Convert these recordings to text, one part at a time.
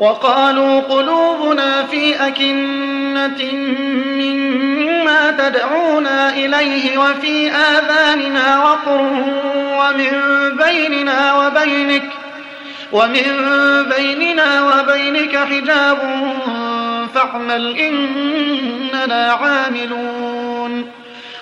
وقالوا قلوبنا في أكنة مما تدعونا إليه وفي آذاننا وقر ومن بيننا وبينك ومن بيننا وبينك حجاب فاعمل إننا عاملون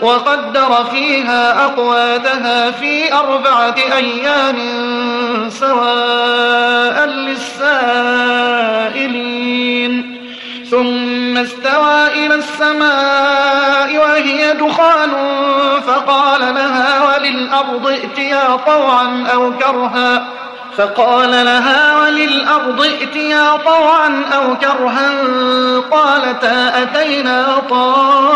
وقدر فيها أقواتها في أربعة أيام سواء للسائلين. ثم استوى إلى السماء وهي دخان فقال لها وللأرض ائتيا طوعا أو كرها. فقال لها وللأرض ائتيا طوعا أو كرها. قالتا أتينا طائعين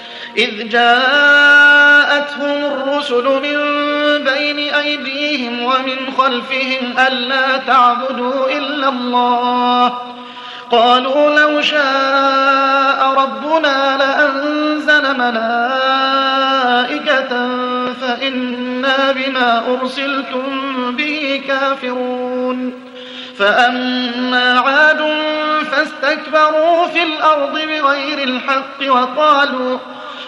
إذ جاءتهم الرسل من بين أيديهم ومن خلفهم ألا تعبدوا إلا الله. قالوا لو شاء ربنا لأنزل ملائكة فإنا بما أرسلتم به كافرون. فأما عاد فاستكبروا في الأرض بغير الحق وقالوا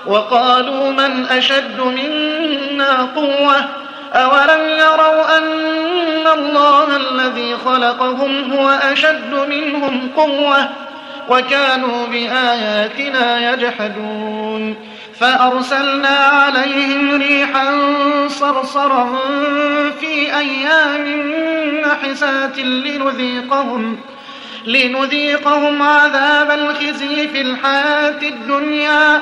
وقالوا من أشد منا قوة؟ أولم يروا أن الله الذي خلقهم هو أشد منهم قوة؟ وكانوا بآياتنا يجحدون. فأرسلنا عليهم ريحا صرصرا في أيام نحسات لنذيقهم لنذيقهم عذاب الخزي في الحياة الدنيا.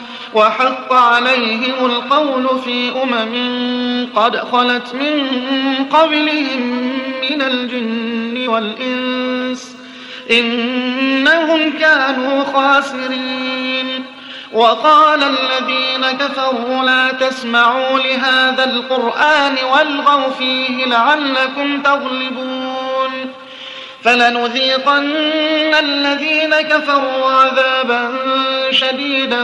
وحق عليهم القول في أمم قد خلت من قبلهم من الجن والإنس إنهم كانوا خاسرين. وقال الذين كفروا لا تسمعوا لهذا القرآن والغوا فيه لعلكم تغلبون. فلنذيقن الذين كفروا عذابا شديدا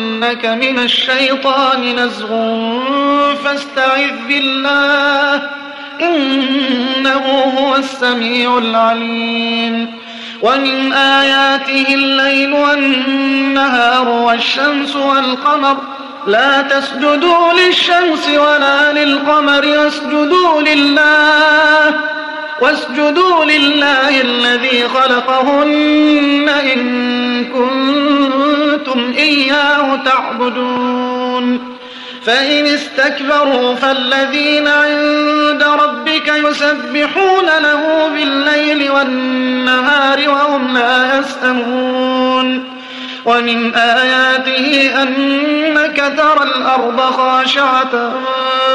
ينزغنك من الشيطان نزغ فاستعذ بالله إنه هو السميع العليم ومن آياته الليل والنهار والشمس والقمر لا تسجدوا للشمس ولا للقمر واسجدوا لله واسجدوا لله الذي خلقهن إن كنتم إياه تعبدون. فإن استكبروا فالذين عند ربك يسبحون له بالليل والنهار وهم لا يسأمون. ومن آياته أنك ترى الأرض خاشعة